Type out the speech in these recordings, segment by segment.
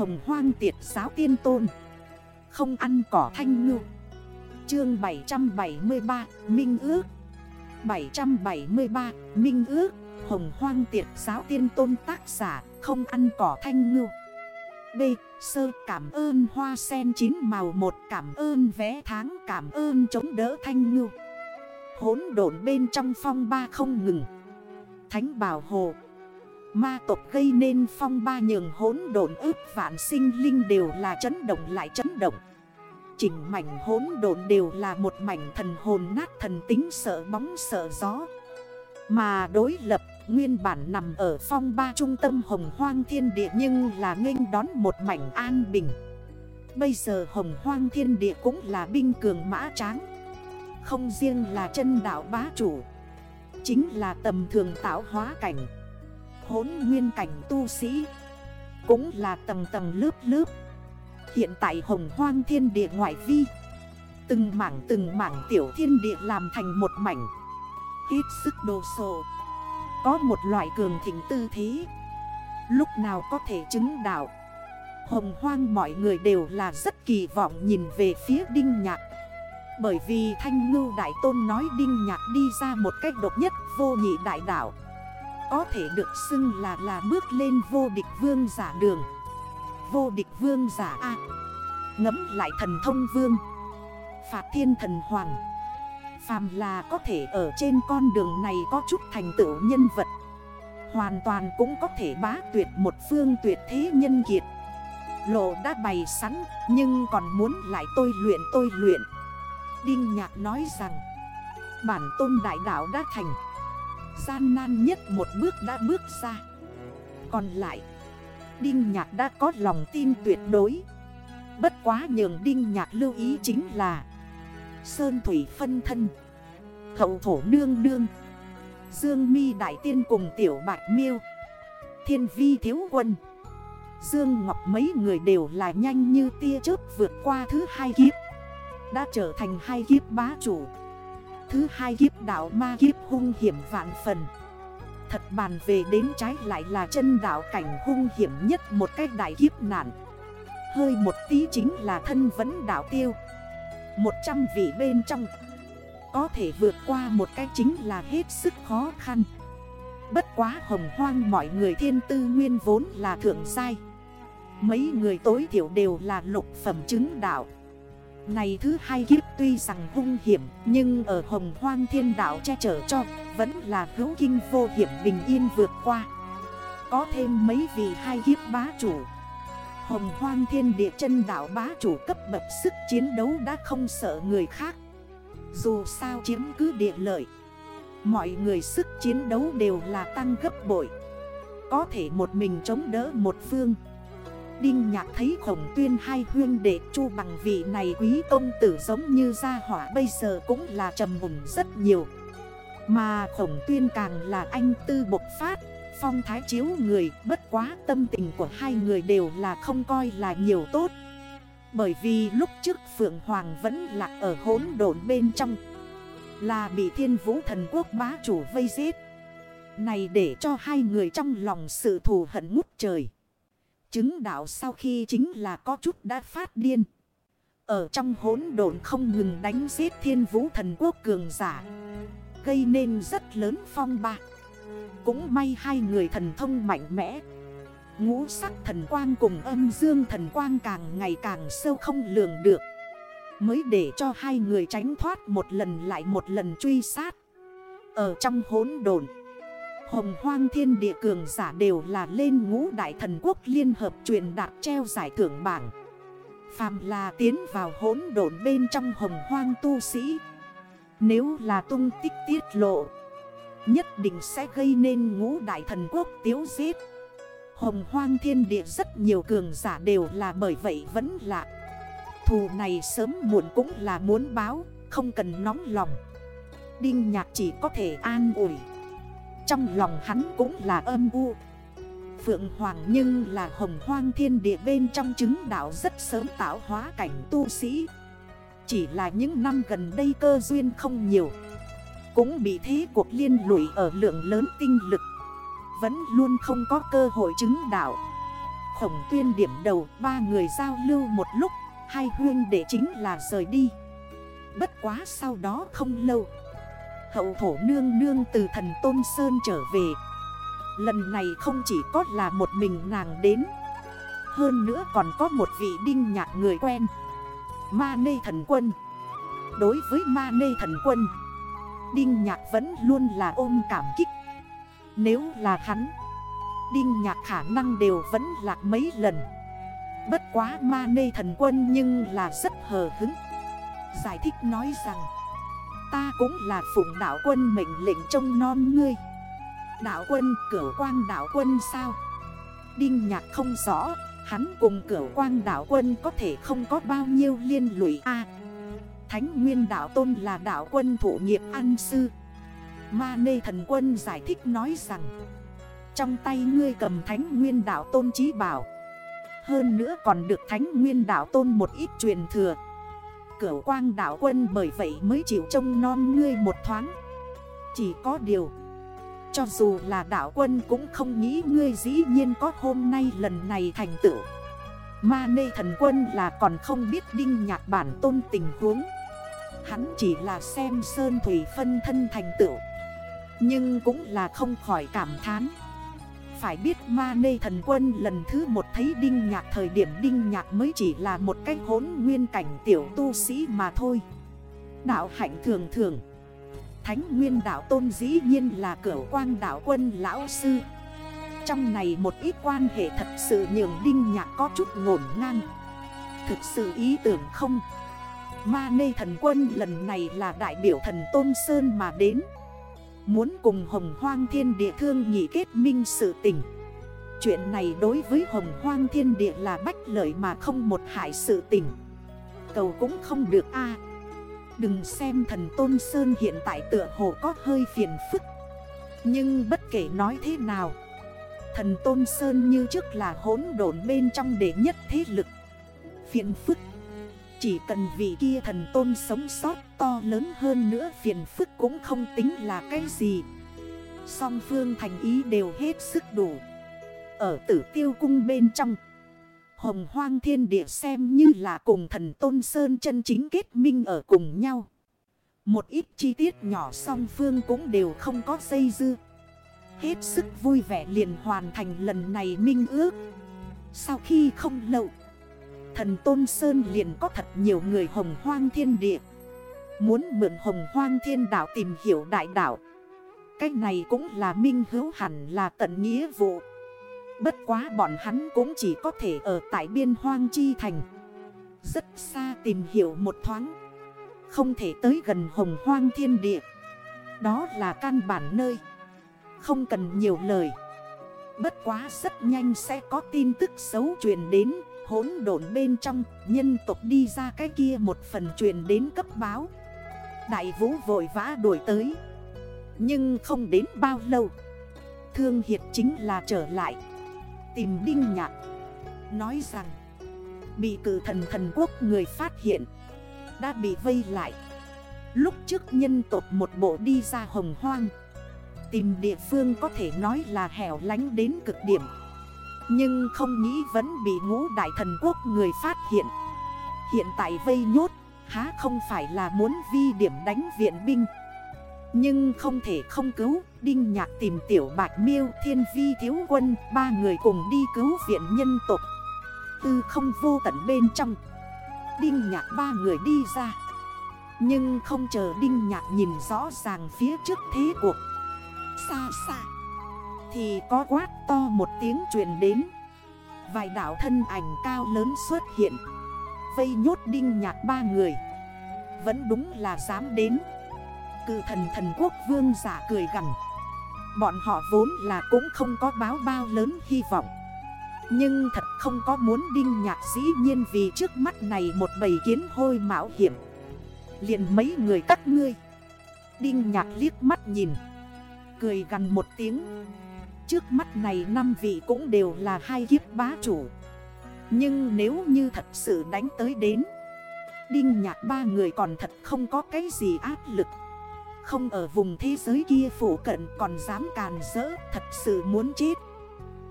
Hồng hoang tiệt giáo tiên tôn. Không ăn cỏ thanh ngư. Chương 773 Minh ước. 773 Minh ước. Hồng hoang tiệt giáo tiên tôn tác giả, Không ăn cỏ thanh ngư. B. Sơ cảm ơn hoa sen chín màu một, Cảm ơn vé tháng, Cảm ơn chống đỡ thanh ngư. Hốn độn bên trong phong ba không ngừng. Thánh bảo hộ Ma tộc gây nên phong ba nhường hốn độn ước vạn sinh linh đều là chấn động lại chấn động. Chỉnh mảnh hốn độn đều là một mảnh thần hồn nát thần tính sợ bóng sợ gió. Mà đối lập, nguyên bản nằm ở phong ba trung tâm hồng hoang thiên địa nhưng là nghênh đón một mảnh an bình. Bây giờ hồng hoang thiên địa cũng là binh cường mã tráng. Không riêng là chân đảo bá chủ, Chính là tầm thường tạo hóa cảnh hốn nguyên cảnh tu sĩ. Cũng là tầng tầng lớp lớp. Hiện tại hồng hoang thiên địa ngoại vi. Từng mảng từng mảng tiểu thiên địa làm thành một mảnh. Ít sức đồ sộ. Có một loại cường thịnh tư thế. Lúc nào có thể chứng đạo. Hồng hoang mọi người đều là rất kỳ vọng nhìn về phía Đinh Nhạc. Bởi vì Thanh Ngưu Đại Tôn nói Đinh Nhạc đi ra một cách độc nhất vô nhị đại đảo có thể được xưng là là bước lên vô địch vương giả đường. Vô địch vương giả A. Ngấm lại thần thông vương. Phạt thiên thần hoàng. Phàm là có thể ở trên con đường này có chút thành tựu nhân vật. Hoàn toàn cũng có thể bá tuyệt một phương tuyệt thế nhân kiệt. Lộ đã bày sẵn, nhưng còn muốn lại tôi luyện tôi luyện. Đinh Nhạc nói rằng, Bản tôn đại đạo đã thành Gian nan nhất một bước đã bước ra. Còn lại, Đinh Nhạc đã có lòng tin tuyệt đối. Bất quá nhường Đinh Nhạc lưu ý chính là Sơn Thủy phân thân, Hậu thổ nương nương, Dương mi Đại Tiên cùng Tiểu Bạch Miêu, Thiên Vi Thiếu Quân, Dương Ngọc mấy người đều là nhanh như tia chớp vượt qua thứ hai kiếp, Đã trở thành hai kiếp bá chủ. Thứ hai kiếp đảo ma kiếp hung hiểm vạn phần. Thật bàn về đến trái lại là chân đảo cảnh hung hiểm nhất một cách đại kiếp nạn. Hơi một tí chính là thân vấn đảo tiêu. Một trăm vị bên trong. Có thể vượt qua một cách chính là hết sức khó khăn. Bất quá hồng hoang mọi người thiên tư nguyên vốn là thượng sai Mấy người tối thiểu đều là lục phẩm chứng đạo này thứ hai kiếp, tuy rằng hung hiểm, Nhưng ở hồng hoang thiên đảo che chở cho, Vẫn là hữu kinh vô hiểm bình yên vượt qua. Có thêm mấy vị hai kiếp bá chủ. Hồng hoang thiên địa chân đảo bá chủ cấp bậc sức chiến đấu đã không sợ người khác. Dù sao chiếm cứ địa lợi, Mọi người sức chiến đấu đều là tăng gấp bội. Có thể một mình chống đỡ một phương Đinh nhạc thấy khổng tuyên hai huyên đệ chu bằng vị này quý công tử giống như gia hỏa bây giờ cũng là trầm mùng rất nhiều. Mà khổng tuyên càng là anh tư bộc phát, Phong thái chiếu người, bất quá tâm tình của hai người đều là không coi là nhiều tốt. Bởi vì lúc trước Phượng Hoàng vẫn lạc ở hốn độn bên trong, Là bị thiên vũ thần quốc bá chủ vây giết. Này để cho hai người trong lòng sự thù hận ngút trời. Chứng đạo sau khi chính là có chút đã phát điên. Ở trong hốn độn không ngừng đánh giết thiên vũ thần quốc cường giả. Gây nên rất lớn phong ba. Cũng may hai người thần thông mạnh mẽ. Ngũ sắc thần quang cùng âm dương thần quang càng ngày càng sâu không lường được. Mới để cho hai người tránh thoát một lần lại một lần truy sát. Ở trong hốn đồn. Hồng hoang thiên địa cường giả đều là lên ngũ đại thần quốc liên hợp truyền đạt treo giải thưởng bảng. Phàm là tiến vào hỗn độn bên trong hồng hoang tu sĩ. Nếu là tung tích tiết lộ, nhất định sẽ gây nên ngũ đại thần quốc tiếu giết. Hồng hoang thiên địa rất nhiều cường giả đều là bởi vậy vẫn lạ. Thù này sớm muộn cũng là muốn báo, không cần nóng lòng. Đinh nhạc chỉ có thể an ủi. Trong lòng hắn cũng là âm u. Phượng Hoàng nhưng là hồng hoang thiên địa bên trong chứng đạo rất sớm tạo hóa cảnh tu sĩ. Chỉ là những năm gần đây cơ duyên không nhiều. Cũng bị thế cuộc liên lụy ở lượng lớn tinh lực. Vẫn luôn không có cơ hội chứng đạo. Khổng tuyên điểm đầu Ba người giao lưu một lúc, Hai huyên để chính là rời đi. Bất quá sau đó không lâu Hậu thổ nương nương từ thần Tôn Sơn trở về. Lần này không chỉ có là một mình nàng đến, Hơn nữa còn có một vị đinh nhạc người quen, Ma nê thần quân. Đối với ma nê thần quân, Đinh nhạc vẫn luôn là ôm cảm kích. Nếu là hắn, Đinh nhạc khả năng đều vẫn lạc mấy lần. Bất quá ma nê thần quân nhưng là rất hờ hứng. Giải thích nói rằng Ta cũng là phụng đạo quân mệnh lệnh trông non ngươi. Đạo quân, cửu quang đạo quân sao? Đinh nhạc không rõ, Hắn cùng cửu quang đạo quân có thể không có bao nhiêu liên lụy a. Thánh nguyên đạo tôn là đạo quân thủ nghiệp ăn sư. Ma nê thần quân giải thích nói rằng, Trong tay ngươi cầm thánh nguyên đạo tôn trí bảo. Hơn nữa còn được thánh nguyên đạo tôn một ít truyền thừa cửa quang đạo quân bởi vậy mới chịu trông non ngươi một thoáng. Chỉ có điều, Cho dù là đạo quân cũng không nghĩ ngươi dĩ nhiên có hôm nay lần này thành tựu. Ma nê thần quân là còn không biết đinh nhạc bản tôn tình huống. Hắn chỉ là xem sơn thủy phân thân thành tựu, Nhưng cũng là không khỏi cảm thán. Phải biết ma nê thần quân lần thứ một thấy đinh nhạc, thời điểm đinh nhạc mới chỉ là một cái hốn nguyên cảnh tiểu tu sĩ mà thôi. Đạo hạnh thường thường. Thánh nguyên đạo tôn dĩ nhiên là cửa quang đạo quân lão sư. Trong này một ít quan hệ thật sự nhường đinh nhạc có chút ngổn ngang. Thực sự ý tưởng không? Ma nê thần quân lần này là đại biểu thần Tôn Sơn mà đến. Muốn cùng hồng hoang thiên địa thương nghị kết minh sự tình. Chuyện này đối với hồng hoang thiên địa là bách lợi mà không một hại sự tình. Cầu cũng không được a. Đừng xem thần Tôn Sơn hiện tại tựa hồ có hơi phiền phức. Nhưng bất kể nói thế nào, Thần Tôn Sơn như trước là hốn độn bên trong đệ nhất thế lực. Phiền phức, chỉ cần vị kia thần tôn sống sót to lớn hơn nữa, phiền phức cũng không tính là cái gì. Song phương thành ý đều hết sức đủ. Ở tử tiêu cung bên trong, Hồng hoang thiên địa xem như là cùng thần tôn sơn chân chính kết minh ở cùng nhau. Một ít chi tiết nhỏ song phương cũng đều không có dây dư. Hết sức vui vẻ liền hoàn thành lần này minh ước. Sau khi không lâu, Thần Tôn Sơn liền có thật nhiều người hồng hoang thiên địa. Muốn mượn hồng hoang thiên đảo tìm hiểu đại đảo Cách này cũng là minh hữu hẳn là tận nghĩa vụ. Bất quá bọn hắn cũng chỉ có thể ở tại biên hoang chi thành. Rất xa tìm hiểu một thoáng. Không thể tới gần hồng hoang thiên địa. Đó là căn bản nơi. Không cần nhiều lời. Bất quá rất nhanh sẽ có tin tức xấu truyền đến, hỗn độn bên trong, Nhân tộc đi ra cái kia một phần truyền đến cấp báo. Đại vũ vội vã đuổi tới. Nhưng không đến bao lâu, Thương Hiệt chính là trở lại. Tìm Đinh Nhạc, Nói rằng, Bị cử thần thần quốc người phát hiện, Đã bị vây lại. Lúc trước nhân tộc một bộ đi ra hồng hoang, Tìm địa phương có thể nói là hẻo lánh đến cực điểm. Nhưng không nghĩ vẫn bị ngũ đại thần quốc người phát hiện. Hiện tại vây nhốt Há không phải là muốn vi điểm đánh viện binh. Nhưng không thể không cứu, Đinh nhạc tìm tiểu bạch miêu, thiên vi thiếu quân, Ba người cùng đi cứu viện nhân tộc. Tư không vô tận bên trong. Đinh nhạc ba người đi ra. Nhưng không chờ Đinh nhạc nhìn rõ ràng phía trước thế cuộc. Xa xa. Thì có quát to một tiếng truyền đến. Vài đảo thân ảnh cao lớn xuất hiện. Vây nhốt đinh nhạc ba người. Vẫn đúng là dám đến. Cự thần thần quốc vương giả cười gần Bọn họ vốn là cũng không có báo bao lớn hy vọng. Nhưng thật không có muốn đinh nhạc dĩ nhiên vì trước mắt này một bầy kiến hôi mạo hiểm. Liền mấy người các ngươi. Đinh nhạc liếc mắt nhìn. Cười gần một tiếng. Trước mắt này năm vị cũng đều là hai kiếp bá chủ. Nhưng nếu như thật sự đánh tới đến, Đinh nhạc ba người còn thật không có cái gì áp lực. Không ở vùng thế giới kia phủ cận còn dám càn rỡ Thật sự muốn chết.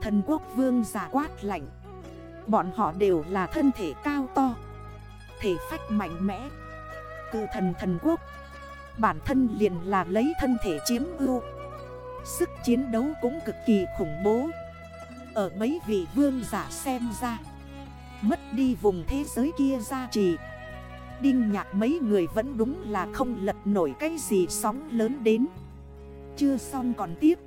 Thần quốc vương giả quát lạnh. Bọn họ đều là thân thể cao to, Thể phách mạnh mẽ. Cự thần thần quốc, Bản thân liền là lấy thân thể chiếm ưu. Sức chiến đấu cũng cực kỳ khủng bố. Ở mấy vị vương giả xem ra Mất đi vùng thế giới kia ra trì. Đinh nhạc mấy người vẫn đúng là không lật nổi cái gì sóng lớn đến. Chưa xong còn tiếp.